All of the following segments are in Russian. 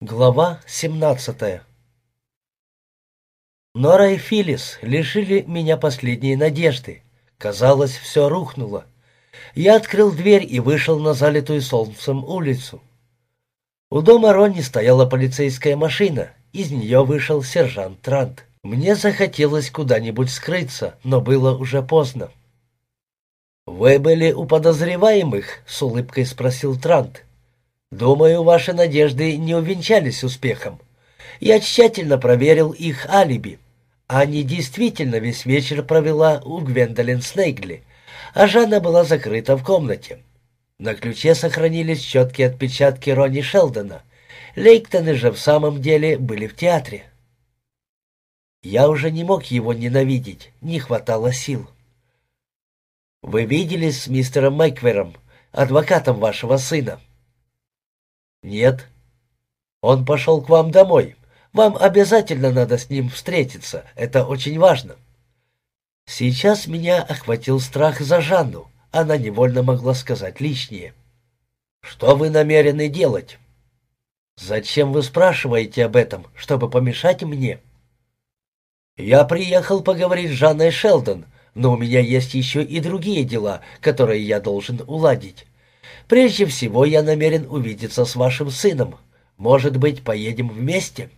Глава 17 Нора и Филлис лишили меня последней надежды. Казалось, все рухнуло. Я открыл дверь и вышел на залитую солнцем улицу. У дома Ронни стояла полицейская машина. Из нее вышел сержант Трант. Мне захотелось куда-нибудь скрыться, но было уже поздно. «Вы были у подозреваемых?» — с улыбкой спросил Трант. Думаю, ваши надежды не увенчались успехом. Я тщательно проверил их алиби. Ани действительно весь вечер провела у Гвендолин Снейгли, а Жанна была закрыта в комнате. На ключе сохранились четкие отпечатки Ронни Шелдона. Лейктоны же в самом деле были в театре. Я уже не мог его ненавидеть, не хватало сил. «Вы виделись с мистером Майквером, адвокатом вашего сына?» «Нет». «Он пошел к вам домой. Вам обязательно надо с ним встретиться. Это очень важно». Сейчас меня охватил страх за Жанну. Она невольно могла сказать лишнее. «Что вы намерены делать?» «Зачем вы спрашиваете об этом, чтобы помешать мне?» «Я приехал поговорить с Жанной Шелдон, но у меня есть еще и другие дела, которые я должен уладить. Прежде всего я намерен увидеться с вашим сыном. Может быть, поедем вместе?»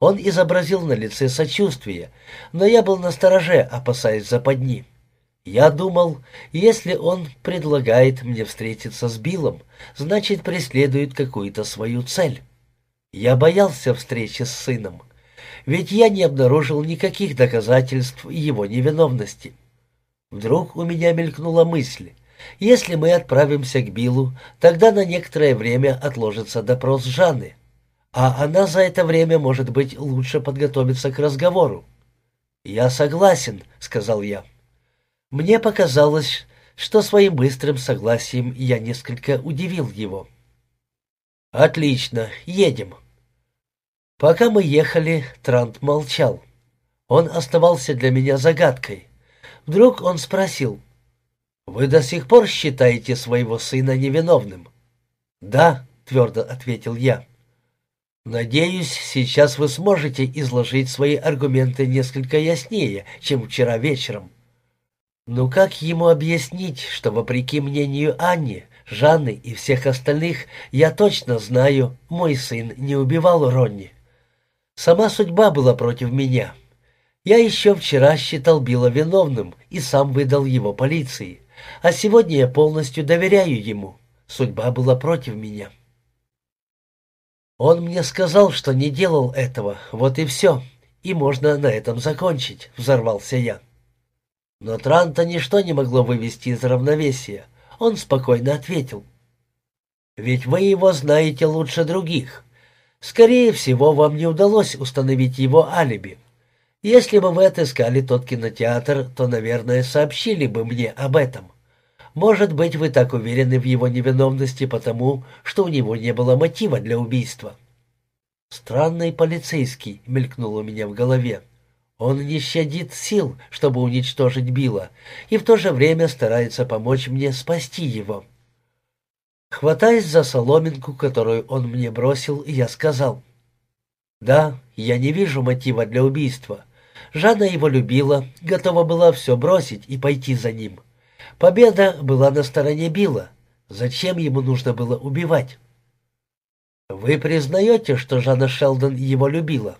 Он изобразил на лице сочувствие, но я был настороже, опасаясь западни. Я думал, если он предлагает мне встретиться с Биллом, значит, преследует какую-то свою цель. Я боялся встречи с сыном, ведь я не обнаружил никаких доказательств его невиновности. Вдруг у меня мелькнула мысль, если мы отправимся к Биллу, тогда на некоторое время отложится допрос Жанны, а она за это время, может быть, лучше подготовиться к разговору. «Я согласен», — сказал я. Мне показалось, что своим быстрым согласием я несколько удивил его. «Отлично, едем». Пока мы ехали, Трант молчал. Он оставался для меня загадкой. Вдруг он спросил, «Вы до сих пор считаете своего сына невиновным?» «Да», — твердо ответил я. «Надеюсь, сейчас вы сможете изложить свои аргументы несколько яснее, чем вчера вечером». «Ну как ему объяснить, что, вопреки мнению Анни, Жанны и всех остальных, я точно знаю, мой сын не убивал Ронни? Сама судьба была против меня. Я еще вчера считал Билла виновным и сам выдал его полиции. А сегодня я полностью доверяю ему. Судьба была против меня. Он мне сказал, что не делал этого, вот и все. И можно на этом закончить, взорвался я. Но Транта ничто не могло вывести из равновесия. Он спокойно ответил. «Ведь вы его знаете лучше других. Скорее всего, вам не удалось установить его алиби. Если бы вы отыскали тот кинотеатр, то, наверное, сообщили бы мне об этом. Может быть, вы так уверены в его невиновности потому, что у него не было мотива для убийства. Странный полицейский мелькнул у меня в голове. Он не щадит сил, чтобы уничтожить Билла, и в то же время старается помочь мне спасти его. Хватаясь за соломинку, которую он мне бросил, я сказал. «Да, я не вижу мотива для убийства. Жанна его любила, готова была все бросить и пойти за ним. Победа была на стороне Билла. Зачем ему нужно было убивать? Вы признаете, что Жанна Шелдон его любила?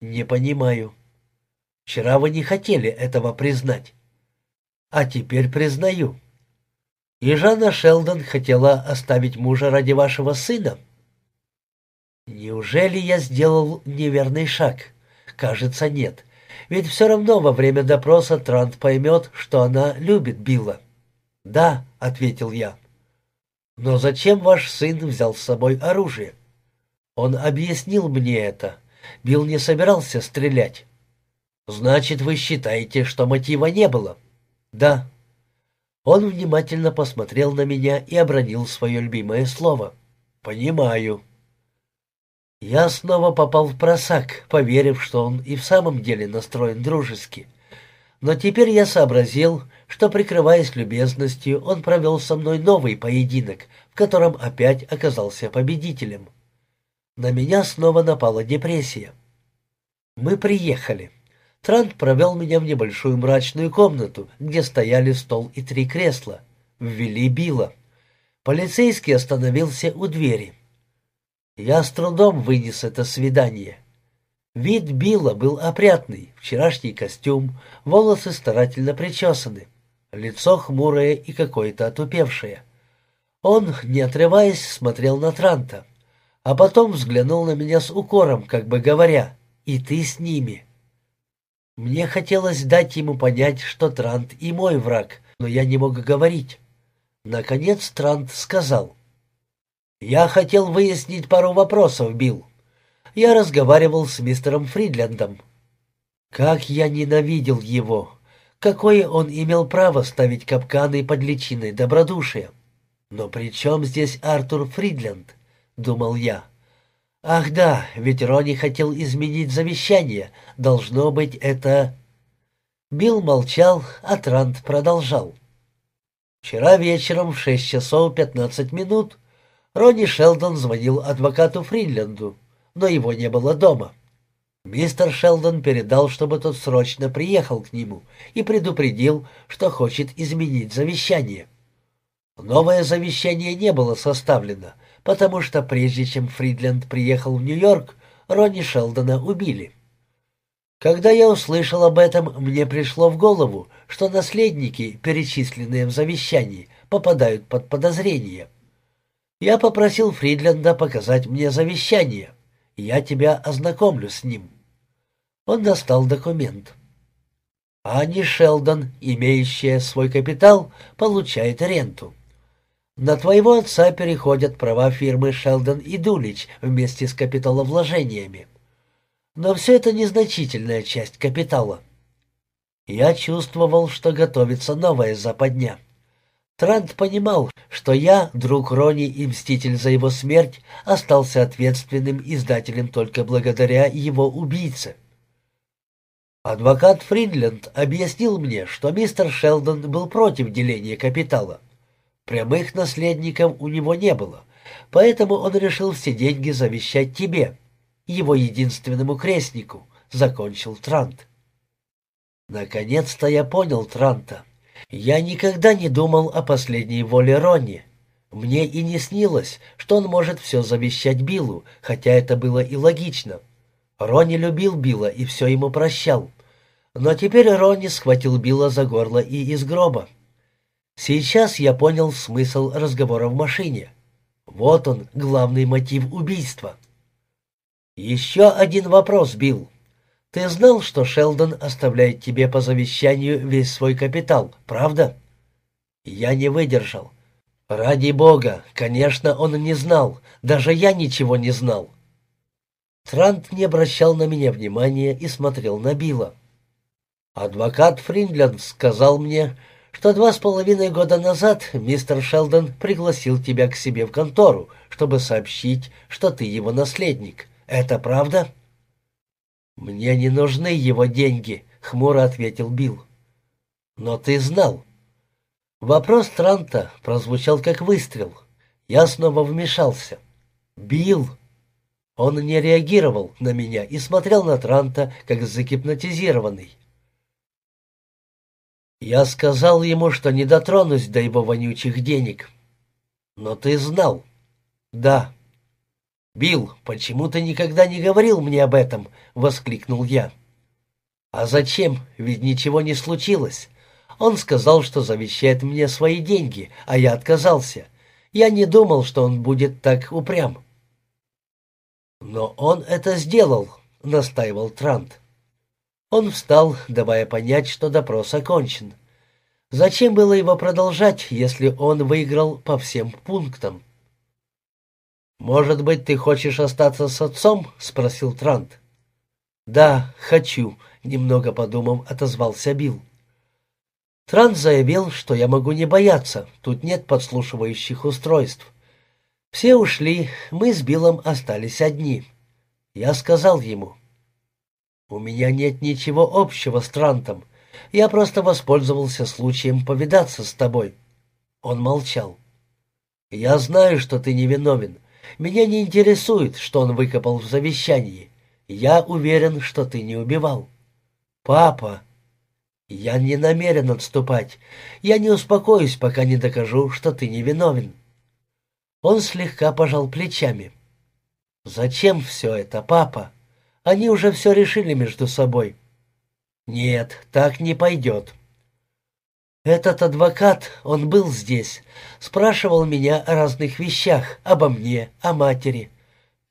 Не понимаю. Вчера вы не хотели этого признать. А теперь признаю. И Жанна Шелдон хотела оставить мужа ради вашего сына? Неужели я сделал неверный шаг? Кажется, нет. Ведь все равно во время допроса Трант поймет, что она любит Билла. «Да», — ответил я. «Но зачем ваш сын взял с собой оружие?» Он объяснил мне это. Билл не собирался стрелять. «Значит, вы считаете, что мотива не было?» «Да». Он внимательно посмотрел на меня и обронил свое любимое слово. «Понимаю». Я снова попал в просак, поверив, что он и в самом деле настроен дружески. Но теперь я сообразил, что, прикрываясь любезностью, он провел со мной новый поединок, в котором опять оказался победителем. На меня снова напала депрессия. Мы приехали. Трант провел меня в небольшую мрачную комнату, где стояли стол и три кресла. Ввели Билла. Полицейский остановился у двери. Я с трудом вынес это свидание. Вид Билла был опрятный, вчерашний костюм, волосы старательно причесаны, лицо хмурое и какое-то отупевшее. Он, не отрываясь, смотрел на Транта, а потом взглянул на меня с укором, как бы говоря, «И ты с ними». Мне хотелось дать ему понять, что Трант и мой враг, но я не мог говорить. Наконец Трант сказал, «Я хотел выяснить пару вопросов, Билл я разговаривал с мистером Фридлендом. Как я ненавидел его! Какое он имел право ставить капканы под личиной добродушия? Но при чем здесь Артур Фридленд? Думал я. Ах да, ведь Ронни хотел изменить завещание. Должно быть, это... Билл молчал, а Трант продолжал. Вчера вечером в шесть часов пятнадцать минут Ронни Шелдон звонил адвокату Фридленду но его не было дома. Мистер Шелдон передал, чтобы тот срочно приехал к нему и предупредил, что хочет изменить завещание. Новое завещание не было составлено, потому что прежде чем Фридленд приехал в Нью-Йорк, Ронни Шелдона убили. Когда я услышал об этом, мне пришло в голову, что наследники, перечисленные в завещании, попадают под подозрение. Я попросил Фридленда показать мне завещание — я тебя ознакомлю с ним». Он достал документ. Ани Шелдон, имеющая свой капитал, получает ренту. На твоего отца переходят права фирмы Шелдон и Дулич вместе с капиталовложениями. Но все это незначительная часть капитала. Я чувствовал, что готовится новая западня. Трант понимал, что я, друг Рони и мститель за его смерть, остался ответственным издателем только благодаря его убийце. Адвокат Фринленд объяснил мне, что мистер Шелдон был против деления капитала. Прямых наследников у него не было, поэтому он решил все деньги завещать тебе, его единственному крестнику, — закончил Трант. Наконец-то я понял Транта. Я никогда не думал о последней воле Ронни. Мне и не снилось, что он может все завещать Биллу, хотя это было и логично. Ронни любил Билла и все ему прощал. Но теперь Ронни схватил Билла за горло и из гроба. Сейчас я понял смысл разговора в машине. Вот он, главный мотив убийства. «Еще один вопрос, Билл. Ты знал, что Шелдон оставляет тебе по завещанию весь свой капитал, правда? Я не выдержал. Ради бога, конечно, он не знал. Даже я ничего не знал. Трант не обращал на меня внимания и смотрел на Билла. Адвокат Фриндленд сказал мне, что два с половиной года назад мистер Шелдон пригласил тебя к себе в контору, чтобы сообщить, что ты его наследник. Это правда?» «Мне не нужны его деньги», — хмуро ответил Билл. «Но ты знал». Вопрос Транта прозвучал как выстрел. Я снова вмешался. «Билл!» Он не реагировал на меня и смотрел на Транта, как загипнотизированный. Я сказал ему, что не дотронусь до его вонючих денег. «Но ты знал?» «Да». «Билл, почему ты никогда не говорил мне об этом?» — воскликнул я. «А зачем? Ведь ничего не случилось. Он сказал, что завещает мне свои деньги, а я отказался. Я не думал, что он будет так упрям». «Но он это сделал», — настаивал Трант. Он встал, давая понять, что допрос окончен. Зачем было его продолжать, если он выиграл по всем пунктам? «Может быть, ты хочешь остаться с отцом?» — спросил Трант. «Да, хочу», — немного подумав, отозвался Билл. Трант заявил, что я могу не бояться, тут нет подслушивающих устройств. Все ушли, мы с Биллом остались одни. Я сказал ему, «У меня нет ничего общего с Трантом, я просто воспользовался случаем повидаться с тобой». Он молчал. «Я знаю, что ты невиновен, Меня не интересует, что он выкопал в завещании. Я уверен, что ты не убивал. Папа, я не намерен отступать. Я не успокоюсь, пока не докажу, что ты не виновен. Он слегка пожал плечами. Зачем все это, папа? Они уже все решили между собой. Нет, так не пойдет. Этот адвокат, он был здесь, спрашивал меня о разных вещах, обо мне, о матери.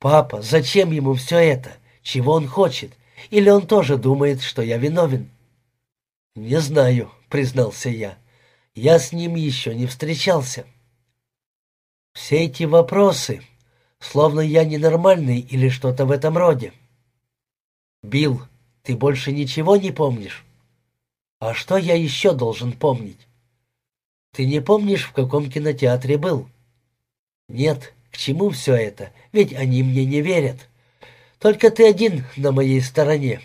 Папа, зачем ему все это? Чего он хочет? Или он тоже думает, что я виновен? Не знаю, признался я. Я с ним еще не встречался. Все эти вопросы, словно я ненормальный или что-то в этом роде. Билл, ты больше ничего не помнишь? А что я еще должен помнить? Ты не помнишь, в каком кинотеатре был? Нет, к чему все это? Ведь они мне не верят. Только ты один на моей стороне.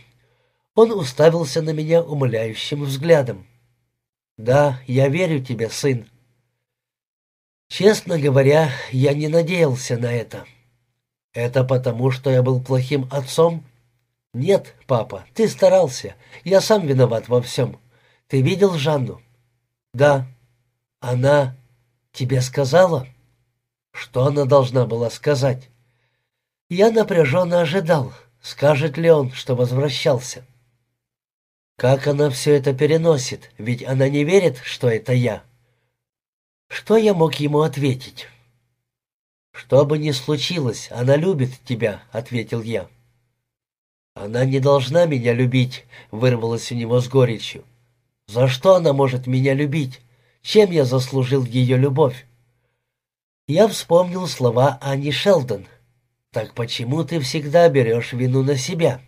Он уставился на меня умоляющим взглядом. Да, я верю тебе, сын. Честно говоря, я не надеялся на это. Это потому, что я был плохим отцом? «Нет, папа, ты старался. Я сам виноват во всем. Ты видел Жанну?» «Да». «Она тебе сказала?» «Что она должна была сказать?» Я напряженно ожидал, скажет ли он, что возвращался. Как она все это переносит, ведь она не верит, что это я. Что я мог ему ответить? «Что бы ни случилось, она любит тебя», — ответил я. «Она не должна меня любить», — вырвалось у него с горечью. «За что она может меня любить? Чем я заслужил ее любовь?» Я вспомнил слова Ани Шелдон. «Так почему ты всегда берешь вину на себя?»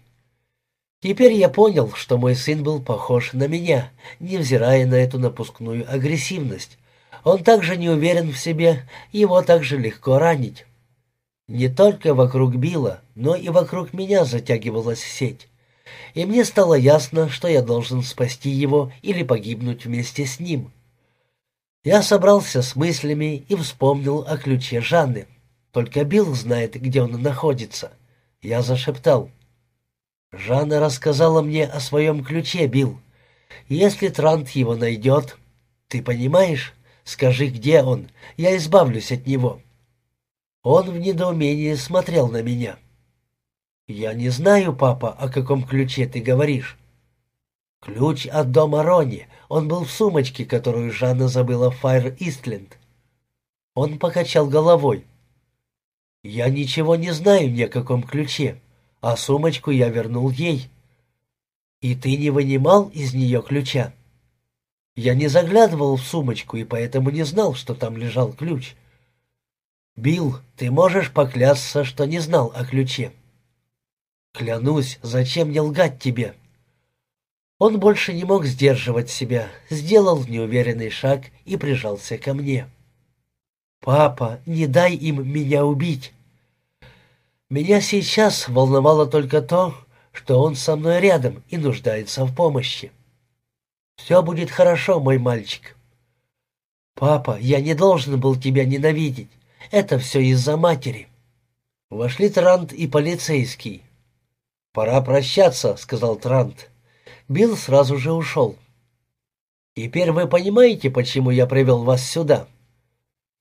Теперь я понял, что мой сын был похож на меня, невзирая на эту напускную агрессивность. Он также не уверен в себе, его также легко ранить. Не только вокруг Билла, но и вокруг меня затягивалась сеть. И мне стало ясно, что я должен спасти его или погибнуть вместе с ним. Я собрался с мыслями и вспомнил о ключе Жанны. Только Билл знает, где он находится. Я зашептал. «Жанна рассказала мне о своем ключе, Билл. Если Трант его найдет, ты понимаешь? Скажи, где он, я избавлюсь от него». Он в недоумении смотрел на меня. «Я не знаю, папа, о каком ключе ты говоришь». «Ключ от дома Рони. Он был в сумочке, которую Жанна забыла в Файр Истленд». Он покачал головой. «Я ничего не знаю ни о каком ключе, а сумочку я вернул ей». «И ты не вынимал из нее ключа?» «Я не заглядывал в сумочку и поэтому не знал, что там лежал ключ». «Билл, ты можешь поклясться, что не знал о ключе?» «Клянусь, зачем мне лгать тебе?» Он больше не мог сдерживать себя, сделал неуверенный шаг и прижался ко мне. «Папа, не дай им меня убить!» Меня сейчас волновало только то, что он со мной рядом и нуждается в помощи. «Все будет хорошо, мой мальчик». «Папа, я не должен был тебя ненавидеть. Это все из-за матери. Вошли Трант и полицейский. «Пора прощаться», — сказал Трант. Билл сразу же ушел. «Теперь вы понимаете, почему я привел вас сюда?»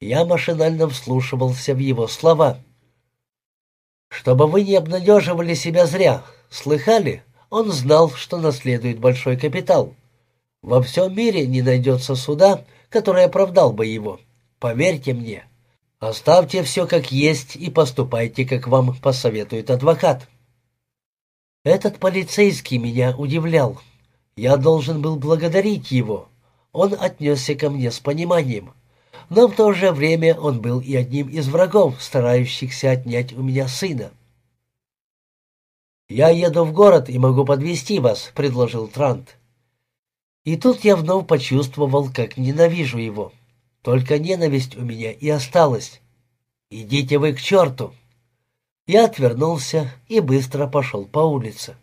Я машинально вслушивался в его слова. «Чтобы вы не обнадеживали себя зря. Слыхали? Он знал, что наследует большой капитал. Во всем мире не найдется суда, который оправдал бы его. Поверьте мне, Оставьте все как есть и поступайте, как вам посоветует адвокат. Этот полицейский меня удивлял. Я должен был благодарить его. Он отнесся ко мне с пониманием. Но в то же время он был и одним из врагов, старающихся отнять у меня сына. «Я еду в город и могу подвести вас», — предложил Трант. И тут я вновь почувствовал, как ненавижу его. Только ненависть у меня и осталась. Идите вы к черту!» Я отвернулся и быстро пошел по улице.